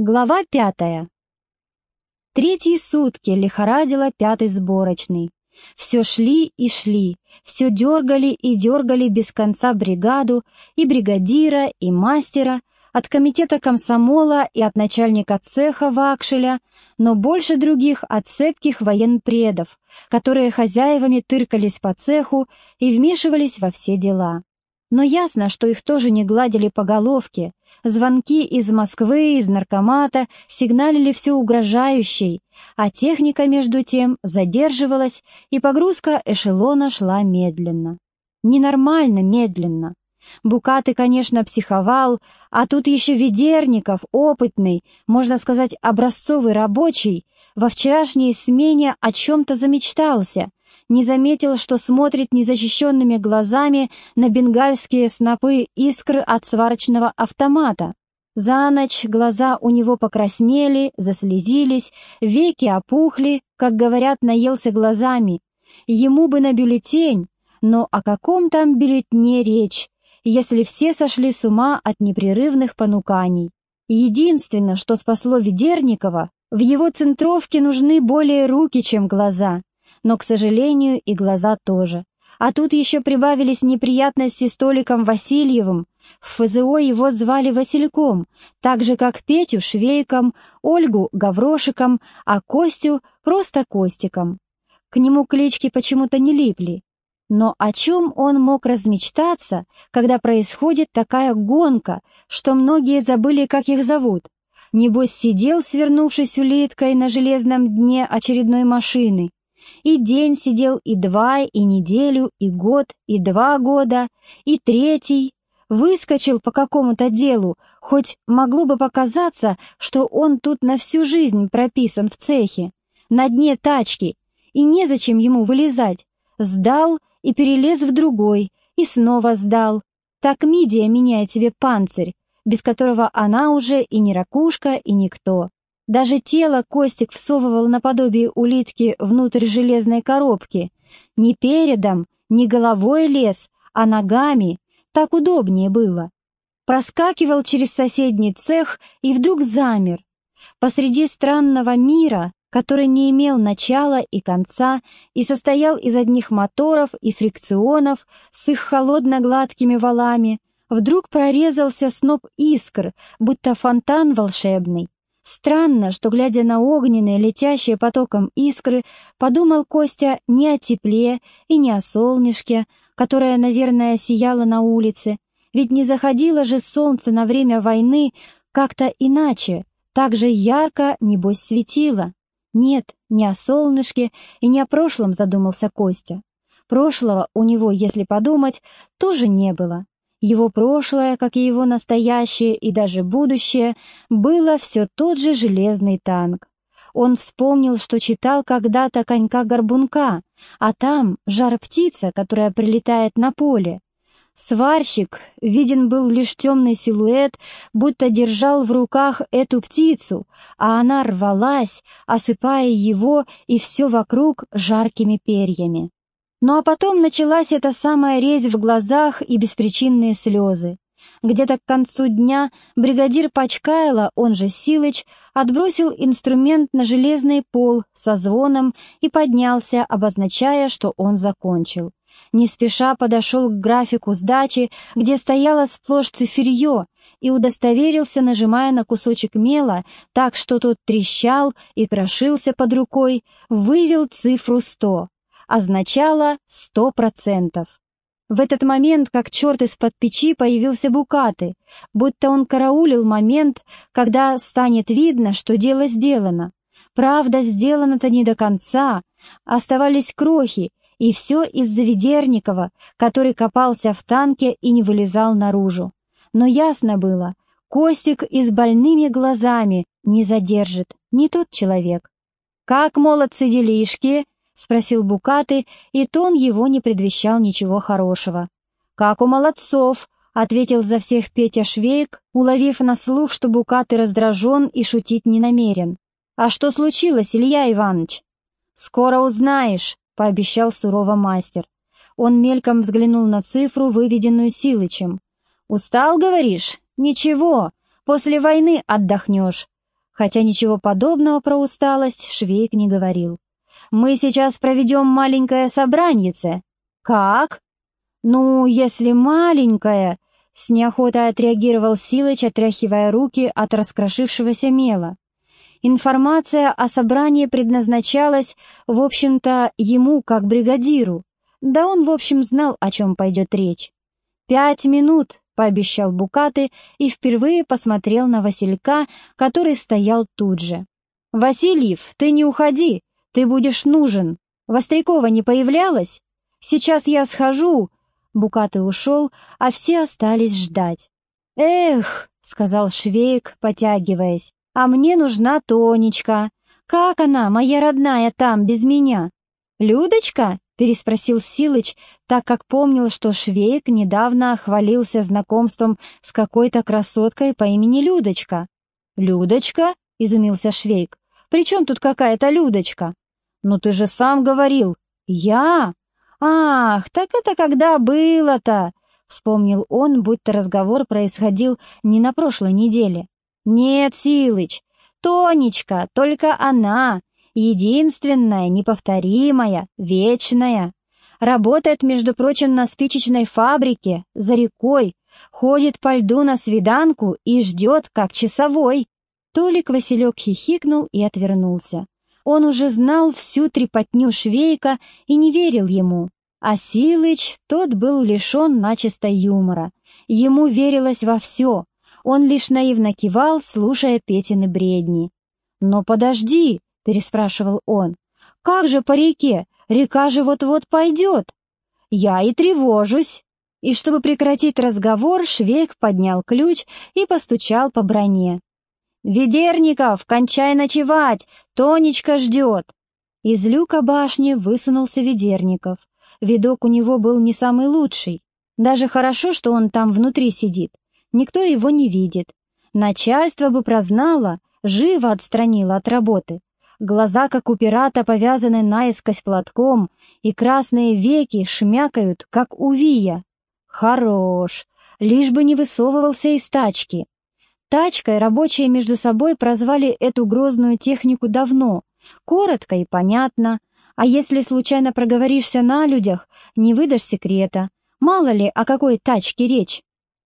Глава пятая. Третьи сутки лихорадила пятый сборочный. Все шли и шли, все дергали и дергали без конца бригаду, и бригадира, и мастера, от комитета комсомола и от начальника цеха Вакшеля, но больше других от цепких военпредов, которые хозяевами тыркались по цеху и вмешивались во все дела. Но ясно, что их тоже не гладили по головке. Звонки из Москвы, из наркомата сигналили все угрожающей, а техника, между тем, задерживалась, и погрузка эшелона шла медленно. Ненормально медленно. Букаты, конечно, психовал, а тут еще Ведерников, опытный, можно сказать, образцовый рабочий, во вчерашней смене о чем-то замечтался, не заметил, что смотрит незащищенными глазами на бенгальские снопы искр от сварочного автомата. За ночь глаза у него покраснели, заслезились, веки опухли, как говорят, наелся глазами. Ему бы на бюллетень, но о каком там бюллетне речь, если все сошли с ума от непрерывных понуканий. Единственное, что спасло Ведерникова, в его центровке нужны более руки, чем глаза но, к сожалению, и глаза тоже. А тут еще прибавились неприятности с Толиком Васильевым. В ФЗО его звали Васильком, так же, как Петю Швейком, Ольгу Гаврошиком, а Костю просто Костиком. К нему клички почему-то не липли. Но о чем он мог размечтаться, когда происходит такая гонка, что многие забыли, как их зовут? Небось, сидел, свернувшись улиткой на железном дне очередной машины, и день сидел, и два, и неделю, и год, и два года, и третий. Выскочил по какому-то делу, хоть могло бы показаться, что он тут на всю жизнь прописан в цехе, на дне тачки, и незачем ему вылезать. Сдал и перелез в другой, и снова сдал. Так Мидия меняет себе панцирь, без которого она уже и не ракушка, и никто. Даже тело Костик всовывал наподобие улитки внутрь железной коробки. Не передом, не головой лез, а ногами. Так удобнее было. Проскакивал через соседний цех и вдруг замер. Посреди странного мира, который не имел начала и конца и состоял из одних моторов и фрикционов с их холодно-гладкими валами, вдруг прорезался сноп искр, будто фонтан волшебный. Странно, что, глядя на огненные, летящие потоком искры, подумал Костя не о тепле и не о солнышке, которое, наверное, сияло на улице, ведь не заходило же солнце на время войны как-то иначе, так же ярко, небось, светило. Нет, не о солнышке и не о прошлом задумался Костя. Прошлого у него, если подумать, тоже не было. Его прошлое, как и его настоящее и даже будущее, было все тот же железный танк. Он вспомнил, что читал когда-то конька-горбунка, а там жар-птица, которая прилетает на поле. Сварщик виден был лишь темный силуэт, будто держал в руках эту птицу, а она рвалась, осыпая его и все вокруг жаркими перьями. Ну а потом началась эта самая резь в глазах и беспричинные слезы. Где-то к концу дня бригадир Пачкайла, он же Силыч, отбросил инструмент на железный пол со звоном и поднялся, обозначая, что он закончил. Не спеша подошел к графику сдачи, где стояло сплошь циферье, и удостоверился, нажимая на кусочек мела, так что тот трещал и крошился под рукой, вывел цифру сто означало сто процентов. В этот момент, как черт из-под печи, появился Букаты, будто он караулил момент, когда станет видно, что дело сделано. Правда, сделано-то не до конца, оставались крохи, и все из-за Ведерникова, который копался в танке и не вылезал наружу. Но ясно было, Костик и с больными глазами не задержит, не тот человек. «Как молодцы делишки?» — спросил Букаты, и тон его не предвещал ничего хорошего. «Как у молодцов!» — ответил за всех Петя Швейк, уловив на слух, что Букаты раздражен и шутить не намерен. «А что случилось, Илья Иванович?» «Скоро узнаешь», — пообещал сурово мастер. Он мельком взглянул на цифру, выведенную Силычем. «Устал, говоришь? Ничего, после войны отдохнешь. Хотя ничего подобного про усталость Швейк не говорил. «Мы сейчас проведем маленькое собраньице». «Как?» «Ну, если маленькое...» — с неохотой отреагировал Силыч, отряхивая руки от раскрошившегося мела. Информация о собрании предназначалась, в общем-то, ему как бригадиру. Да он, в общем, знал, о чем пойдет речь. «Пять минут», — пообещал Букаты и впервые посмотрел на Василька, который стоял тут же. «Васильев, ты не уходи, ты будешь нужен. Вострякова не появлялась? Сейчас я схожу». Букаты ушел, а все остались ждать. «Эх», — сказал Швейк, потягиваясь, «а мне нужна Тонечка. Как она, моя родная, там, без меня?» «Людочка?» переспросил Силыч, так как помнил, что Швейк недавно хвалился знакомством с какой-то красоткой по имени Людочка. «Людочка?» — изумился Швейк. «При чем тут какая-то Людочка?» «Ну ты же сам говорил». «Я? Ах, так это когда было-то?» — вспомнил он, будто разговор происходил не на прошлой неделе. «Нет, Силыч, Тонечка, только она, единственная, неповторимая, вечная. Работает, между прочим, на спичечной фабрике, за рекой, ходит по льду на свиданку и ждет, как часовой. Толик Василек хихикнул и отвернулся. Он уже знал всю трепотню Швейка и не верил ему. А Силыч, тот был лишен начисто юмора. Ему верилось во все. Он лишь наивно кивал, слушая Петины бредни. «Но подожди!» переспрашивал он. «Как же по реке? Река же вот-вот пойдет!» «Я и тревожусь!» И чтобы прекратить разговор, Швейк поднял ключ и постучал по броне. «Ведерников, кончай ночевать! Тонечка ждет!» Из люка башни высунулся Ведерников. Видок у него был не самый лучший. Даже хорошо, что он там внутри сидит. Никто его не видит. Начальство бы прознало, живо отстранило от работы глаза, как у пирата, повязаны наискось платком, и красные веки шмякают, как у Вия. Хорош, лишь бы не высовывался из тачки. Тачкой рабочие между собой прозвали эту грозную технику давно, коротко и понятно, а если случайно проговоришься на людях, не выдашь секрета. Мало ли, о какой тачке речь.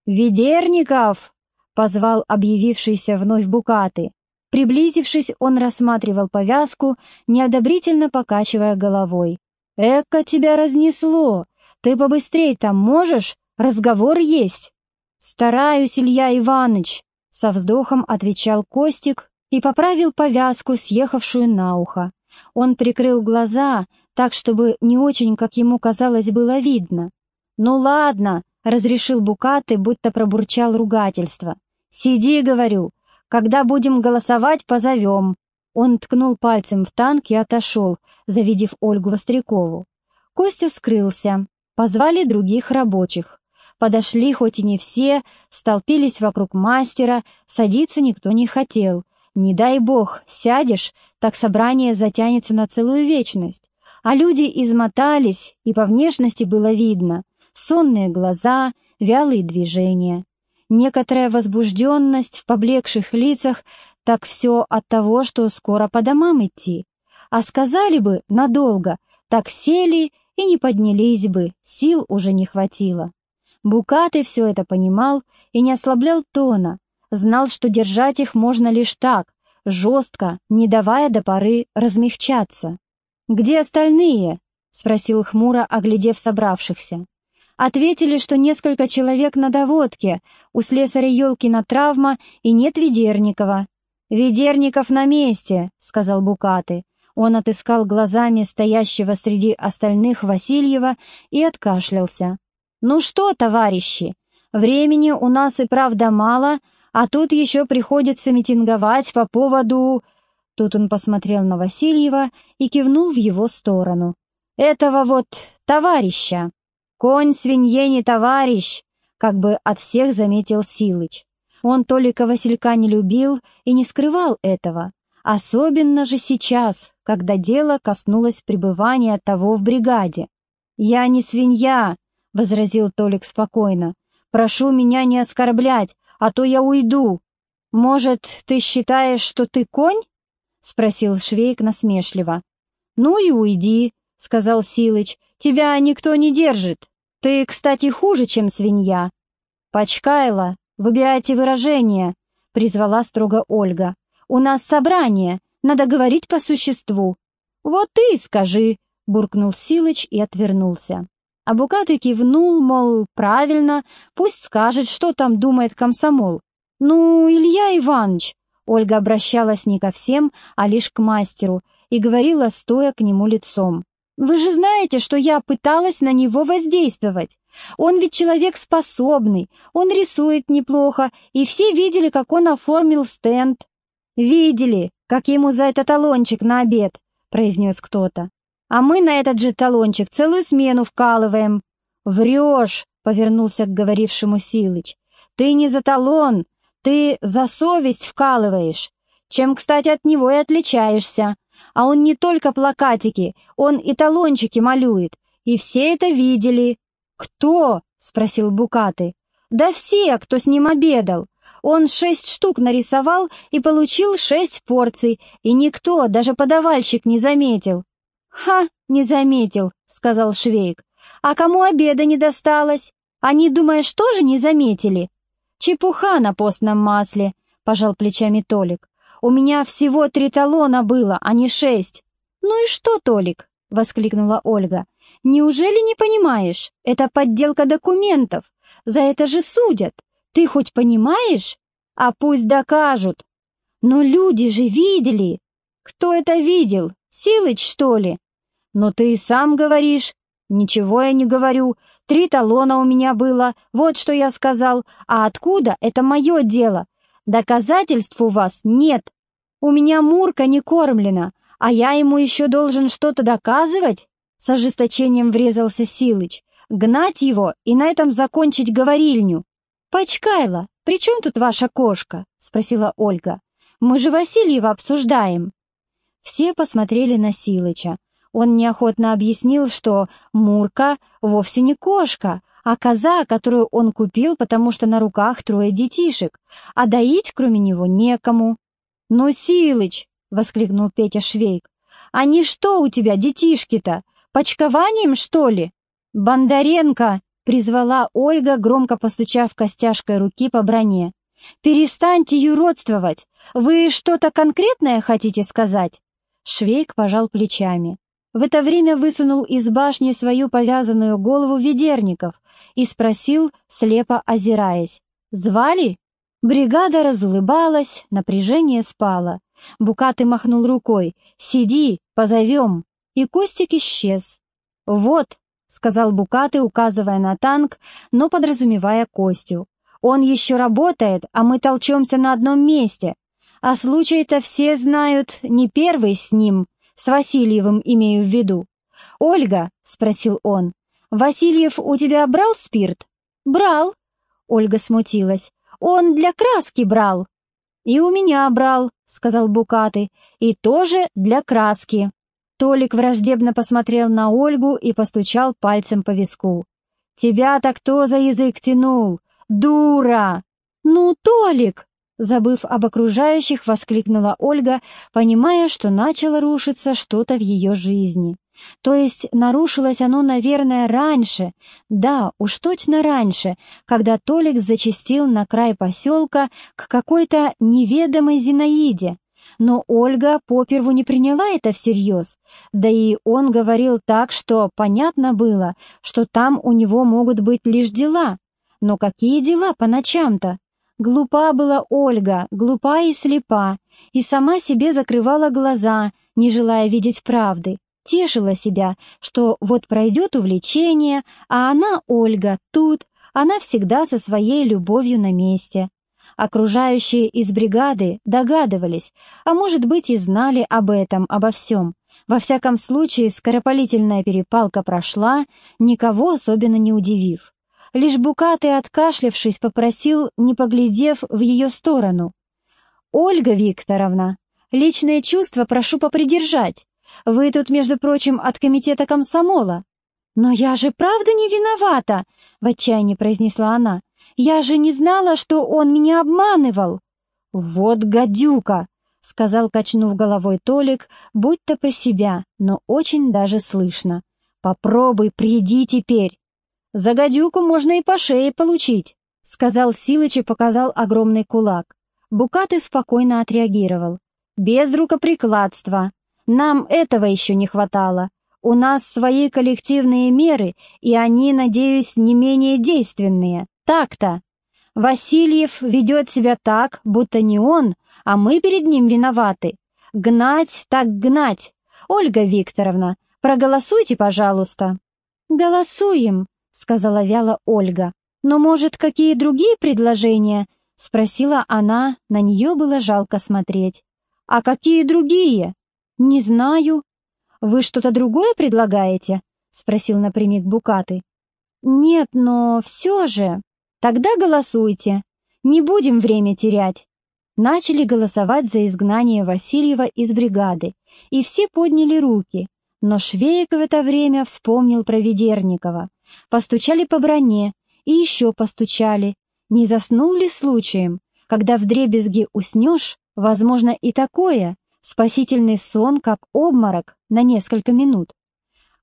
«Ведерников!» — позвал объявившийся вновь Букаты. Приблизившись, он рассматривал повязку, неодобрительно покачивая головой. «Эка тебя разнесло! Ты побыстрей там можешь? Разговор есть!» «Стараюсь, Илья Иваныч!» — со вздохом отвечал Костик и поправил повязку, съехавшую на ухо. Он прикрыл глаза, так, чтобы не очень, как ему казалось, было видно. «Ну ладно», — разрешил Букаты, будто пробурчал ругательство. «Сиди, — говорю, когда будем голосовать, позовем». Он ткнул пальцем в танк и отошел, завидев Ольгу Вострякову. Костя скрылся. Позвали других рабочих. Подошли, хоть и не все, столпились вокруг мастера, садиться никто не хотел. Не дай бог, сядешь, так собрание затянется на целую вечность. А люди измотались, и по внешности было видно. Сонные глаза, вялые движения некоторая возбужденность в поблекших лицах, так все от того, что скоро по домам идти. А сказали бы надолго, так сели и не поднялись бы, сил уже не хватило. Букаты все это понимал и не ослаблял тона, знал, что держать их можно лишь так, жестко, не давая до поры размягчаться. «Где остальные?» — спросил хмуро, оглядев собравшихся. Ответили, что несколько человек на доводке, у слесаря Ёлкина травма и нет Ведерникова. «Ведерников на месте», — сказал Букаты. Он отыскал глазами стоящего среди остальных Васильева и откашлялся. «Ну что, товарищи, времени у нас и правда мало, а тут еще приходится митинговать по поводу...» Тут он посмотрел на Васильева и кивнул в его сторону. «Этого вот товарища». «Конь свинье не товарищ!» — как бы от всех заметил Силыч. Он Толика Василька не любил и не скрывал этого. Особенно же сейчас, когда дело коснулось пребывания того в бригаде. «Я не свинья», — возразил Толик спокойно. «Прошу меня не оскорблять, а то я уйду». «Может, ты считаешь, что ты конь?» — спросил Швейк насмешливо. «Ну и уйди», — сказал Силыч. «Тебя никто не держит. Ты, кстати, хуже, чем свинья». «Почкайло, выбирайте выражение», — призвала строго Ольга. «У нас собрание, надо говорить по существу». «Вот ты и скажи», — буркнул Силыч и отвернулся. А Букатый кивнул, мол, правильно, пусть скажет, что там думает комсомол. «Ну, Илья Иванович», — Ольга обращалась не ко всем, а лишь к мастеру, и говорила, стоя к нему лицом. «Вы же знаете, что я пыталась на него воздействовать. Он ведь человек способный, он рисует неплохо, и все видели, как он оформил стенд». «Видели, как ему за это талончик на обед», — произнес кто-то. А мы на этот же талончик целую смену вкалываем. Врешь, повернулся к говорившему Силыч. Ты не за талон, ты за совесть вкалываешь, чем, кстати, от него и отличаешься. А он не только плакатики, он и талончики малюет, и все это видели. Кто? спросил Букаты. Да все, кто с ним обедал. Он шесть штук нарисовал и получил шесть порций, и никто, даже подавальщик, не заметил. «Ха, не заметил», — сказал Швейк. «А кому обеда не досталось? Они, думаешь, тоже не заметили?» «Чепуха на постном масле», — пожал плечами Толик. «У меня всего три талона было, а не шесть». «Ну и что, Толик?» — воскликнула Ольга. «Неужели не понимаешь? Это подделка документов. За это же судят. Ты хоть понимаешь? А пусть докажут». «Но люди же видели!» «Кто это видел? Силыч, что ли?» «Но ты сам говоришь». «Ничего я не говорю. Три талона у меня было, вот что я сказал. А откуда? Это мое дело. Доказательств у вас нет. У меня Мурка не кормлена, а я ему еще должен что-то доказывать?» С ожесточением врезался Силыч. «Гнать его и на этом закончить говорильню». «Почкайло, при чем тут ваша кошка?» — спросила Ольга. «Мы же Васильева обсуждаем». Все посмотрели на Силыча. Он неохотно объяснил, что Мурка вовсе не кошка, а коза, которую он купил, потому что на руках трое детишек, а доить кроме него некому. «Ну, Силыч!» — воскликнул Петя Швейк. «Они что у тебя, детишки-то? Почкованием, что ли?» «Бондаренко!» — призвала Ольга, громко постучав костяшкой руки по броне. «Перестаньте юродствовать! Вы что-то конкретное хотите сказать?» Швейк пожал плечами. В это время высунул из башни свою повязанную голову Ведерников и спросил, слепо озираясь, «Звали?» Бригада разулыбалась, напряжение спало. Букатый махнул рукой, «Сиди, позовем!» И Костик исчез. «Вот», — сказал Букаты, указывая на танк, но подразумевая Костю. «Он еще работает, а мы толчемся на одном месте. А случай-то все знают, не первый с ним, с Васильевым имею в виду. «Ольга», — спросил он, — «Васильев у тебя брал спирт?» «Брал». Ольга смутилась. «Он для краски брал». «И у меня брал», — сказал Букаты, — «и тоже для краски». Толик враждебно посмотрел на Ольгу и постучал пальцем по виску. «Тебя-то кто за язык тянул? Дура!» «Ну, Толик!» Забыв об окружающих, воскликнула Ольга, понимая, что начало рушиться что-то в ее жизни. То есть нарушилось оно, наверное, раньше, да, уж точно раньше, когда Толик зачастил на край поселка к какой-то неведомой Зинаиде. Но Ольга поперву не приняла это всерьез, да и он говорил так, что понятно было, что там у него могут быть лишь дела. Но какие дела по ночам-то? Глупа была Ольга, глупа и слепа, и сама себе закрывала глаза, не желая видеть правды. Тешила себя, что вот пройдет увлечение, а она, Ольга, тут, она всегда со своей любовью на месте. Окружающие из бригады догадывались, а может быть и знали об этом, обо всем. Во всяком случае, скоропалительная перепалка прошла, никого особенно не удивив. Лишь Букатый, откашлявшись, попросил, не поглядев в ее сторону. «Ольга Викторовна, личные чувства прошу попридержать. Вы тут, между прочим, от комитета комсомола». «Но я же правда не виновата!» — в отчаянии произнесла она. «Я же не знала, что он меня обманывал!» «Вот гадюка!» — сказал, качнув головой Толик, будь-то про себя, но очень даже слышно. «Попробуй, приди теперь!» «За гадюку можно и по шее получить», — сказал Силыч и показал огромный кулак. Букаты спокойно отреагировал. «Без рукоприкладства. Нам этого еще не хватало. У нас свои коллективные меры, и они, надеюсь, не менее действенные. Так-то. Васильев ведет себя так, будто не он, а мы перед ним виноваты. Гнать так гнать. Ольга Викторовна, проголосуйте, пожалуйста». «Голосуем», — сказала вяло Ольга. «Но, может, какие другие предложения?» — спросила она, на нее было жалко смотреть. «А какие другие?» «Не знаю», «Вы что-то другое предлагаете?» — спросил напрямик Букаты. «Нет, но все же...» «Тогда голосуйте. Не будем время терять». Начали голосовать за изгнание Васильева из бригады, и все подняли руки. Но Швеек в это время вспомнил про Ведерникова. Постучали по броне, и еще постучали. Не заснул ли случаем? Когда в дребезги уснешь, возможно и такое, спасительный сон, как обморок на несколько минут.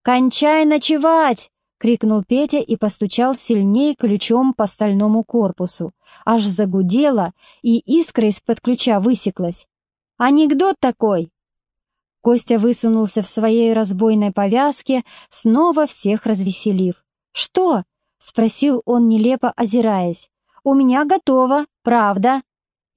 «Кончай ночевать!» — крикнул Петя и постучал сильнее ключом по стальному корпусу. Аж загудело, и искра из-под ключа высеклась. «Анекдот такой!» Костя высунулся в своей разбойной повязке, снова всех развеселив. «Что?» — спросил он, нелепо озираясь. «У меня готово, правда».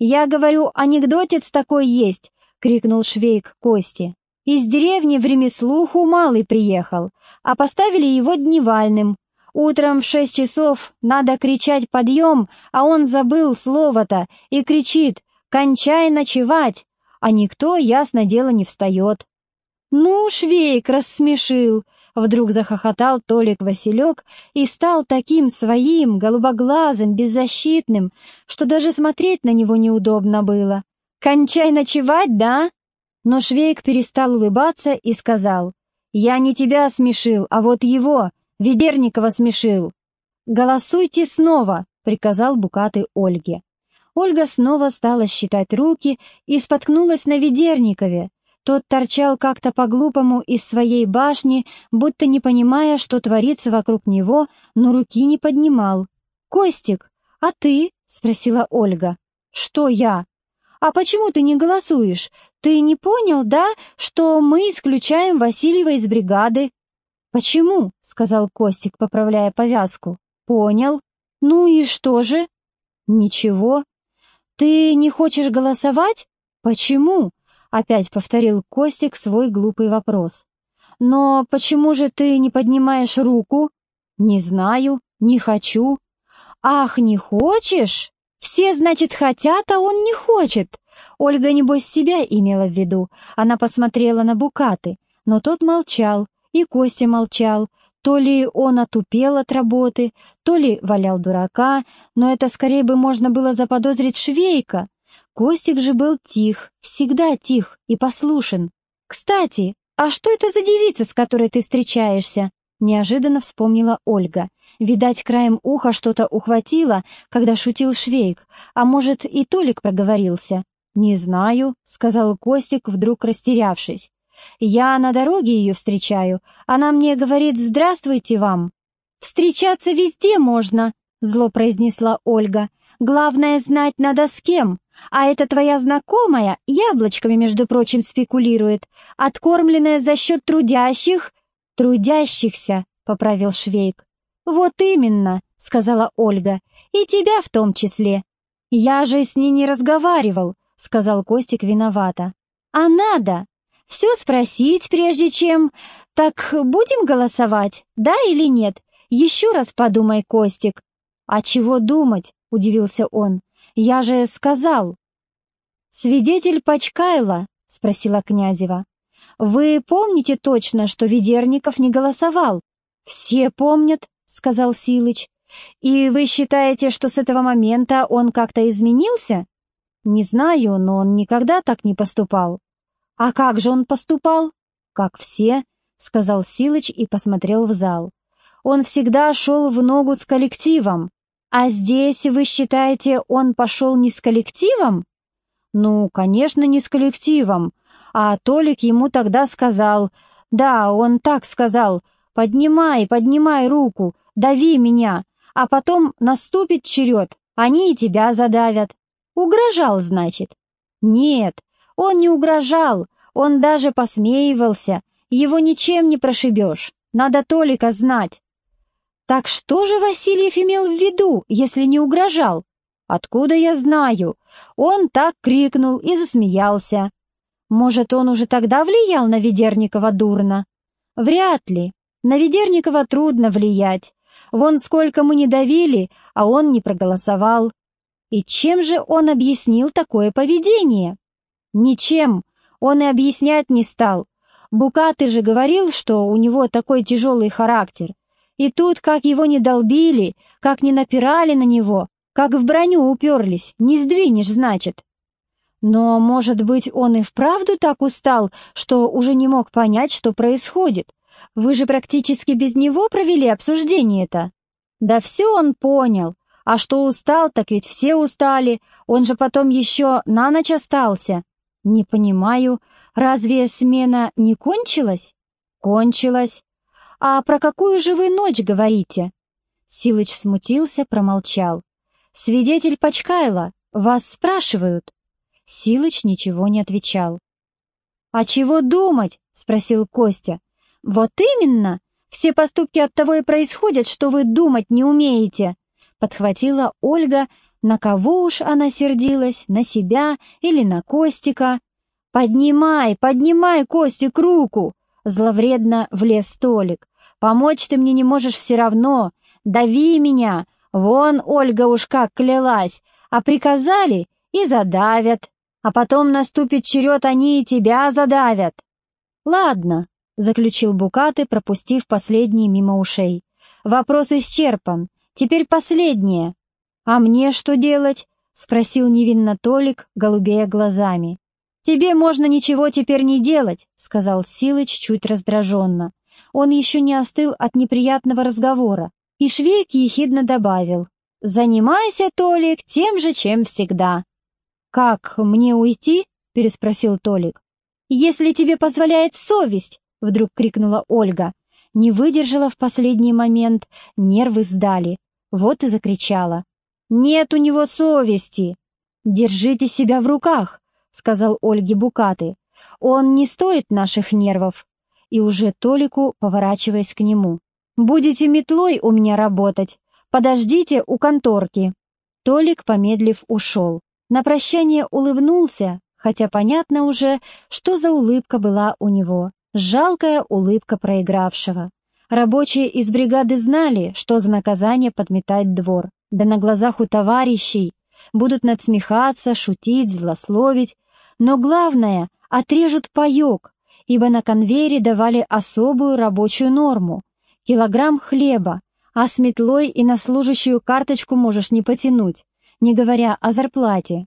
«Я говорю, анекдотец такой есть, — крикнул Швейк Кости. «Из деревни в ремеслуху малый приехал, а поставили его дневальным. Утром в шесть часов надо кричать «подъем», а он забыл слово-то и кричит «кончай ночевать», а никто, ясно дело, не встает. «Ну, Швейк рассмешил!» Вдруг захохотал Толик Василек и стал таким своим, голубоглазым, беззащитным, что даже смотреть на него неудобно было. «Кончай ночевать, да?» Но Швейк перестал улыбаться и сказал, «Я не тебя смешил, а вот его, Ведерникова смешил». «Голосуйте снова», — приказал Букаты Ольге. Ольга снова стала считать руки и споткнулась на Ведерникове. Тот торчал как-то по-глупому из своей башни, будто не понимая, что творится вокруг него, но руки не поднимал. «Костик, а ты?» — спросила Ольга. «Что я?» «А почему ты не голосуешь? Ты не понял, да, что мы исключаем Васильева из бригады?» «Почему?» — сказал Костик, поправляя повязку. «Понял. Ну и что же?» «Ничего. Ты не хочешь голосовать? Почему?» — опять повторил Костик свой глупый вопрос. «Но почему же ты не поднимаешь руку?» «Не знаю, не хочу». «Ах, не хочешь?» Все, значит, хотят, а он не хочет. Ольга, небось, себя имела в виду. Она посмотрела на Букаты, но тот молчал, и Костя молчал. То ли он отупел от работы, то ли валял дурака, но это скорее бы можно было заподозрить Швейка. Костик же был тих, всегда тих и послушен. «Кстати, а что это за девица, с которой ты встречаешься?» Неожиданно вспомнила Ольга. Видать, краем уха что-то ухватило, когда шутил Швейк, а может, и Толик проговорился. «Не знаю», — сказал Костик, вдруг растерявшись. «Я на дороге ее встречаю. Она мне говорит «Здравствуйте вам». «Встречаться везде можно», — зло произнесла Ольга. «Главное знать надо с кем. А эта твоя знакомая яблочками, между прочим, спекулирует, откормленная за счет трудящих «Трудящихся», — поправил Швейк. «Вот именно», — сказала Ольга, — «и тебя в том числе». «Я же с ней не разговаривал», — сказал Костик виновато. «А надо. Все спросить, прежде чем... Так будем голосовать, да или нет? Еще раз подумай, Костик». «А чего думать?» — удивился он. «Я же сказал». «Свидетель Пачкайла?» — спросила Князева. «Вы помните точно, что Ведерников не голосовал?» «Все помнят», — сказал Силыч. «И вы считаете, что с этого момента он как-то изменился?» «Не знаю, но он никогда так не поступал». «А как же он поступал?» «Как все», — сказал Силыч и посмотрел в зал. «Он всегда шел в ногу с коллективом. А здесь, вы считаете, он пошел не с коллективом?» Ну, конечно, не с коллективом. А Толик ему тогда сказал, да, он так сказал, поднимай, поднимай руку, дави меня, а потом наступит черед, они и тебя задавят. Угрожал, значит? Нет, он не угрожал, он даже посмеивался, его ничем не прошибешь, надо Толика знать. Так что же Васильев имел в виду, если не угрожал? Откуда я знаю? Он так крикнул и засмеялся. Может, он уже тогда влиял на Ведерникова дурно? Вряд ли. На Ведерникова трудно влиять. Вон сколько мы не давили, а он не проголосовал. И чем же он объяснил такое поведение? Ничем. Он и объяснять не стал. Букаты же говорил, что у него такой тяжелый характер. И тут, как его не долбили, как не напирали на него, как в броню уперлись, не сдвинешь, значит. Но, может быть, он и вправду так устал, что уже не мог понять, что происходит. Вы же практически без него провели обсуждение-то. Да все он понял. А что устал, так ведь все устали. Он же потом еще на ночь остался. Не понимаю, разве смена не кончилась? Кончилась. А про какую же вы ночь говорите? Силыч смутился, промолчал. «Свидетель Почкайла, вас спрашивают». Силыч ничего не отвечал. «А чего думать?» — спросил Костя. «Вот именно! Все поступки от того и происходят, что вы думать не умеете!» Подхватила Ольга, на кого уж она сердилась, на себя или на Костика. «Поднимай, поднимай, Костик, руку!» Зловредно влез столик. «Помочь ты мне не можешь все равно. Дави меня, Вон Ольга уж как клялась, а приказали и задавят. А потом наступит черед, они и тебя задавят. Ладно, заключил Букаты, пропустив последний мимо ушей. Вопрос исчерпан. Теперь последнее. А мне что делать? спросил невинно Толик, голубея глазами. «Тебе можно ничего теперь не делать», — сказал Силыч чуть раздраженно. Он еще не остыл от неприятного разговора. И Швейк ехидно добавил, «Занимайся, Толик, тем же, чем всегда». «Как, мне уйти?» — переспросил Толик. «Если тебе позволяет совесть!» — вдруг крикнула Ольга. Не выдержала в последний момент, нервы сдали. Вот и закричала. «Нет у него совести!» «Держите себя в руках!» — сказал Ольге Букаты. «Он не стоит наших нервов!» И уже Толику, поворачиваясь к нему. Будете метлой у меня работать. Подождите у конторки». Толик, помедлив, ушел. На прощание улыбнулся, хотя понятно уже, что за улыбка была у него. Жалкая улыбка проигравшего. Рабочие из бригады знали, что за наказание подметать двор. Да на глазах у товарищей будут надсмехаться, шутить, злословить. Но главное — отрежут паёк, ибо на конвейере давали особую рабочую норму килограмм хлеба, а с метлой и на служащую карточку можешь не потянуть, не говоря о зарплате.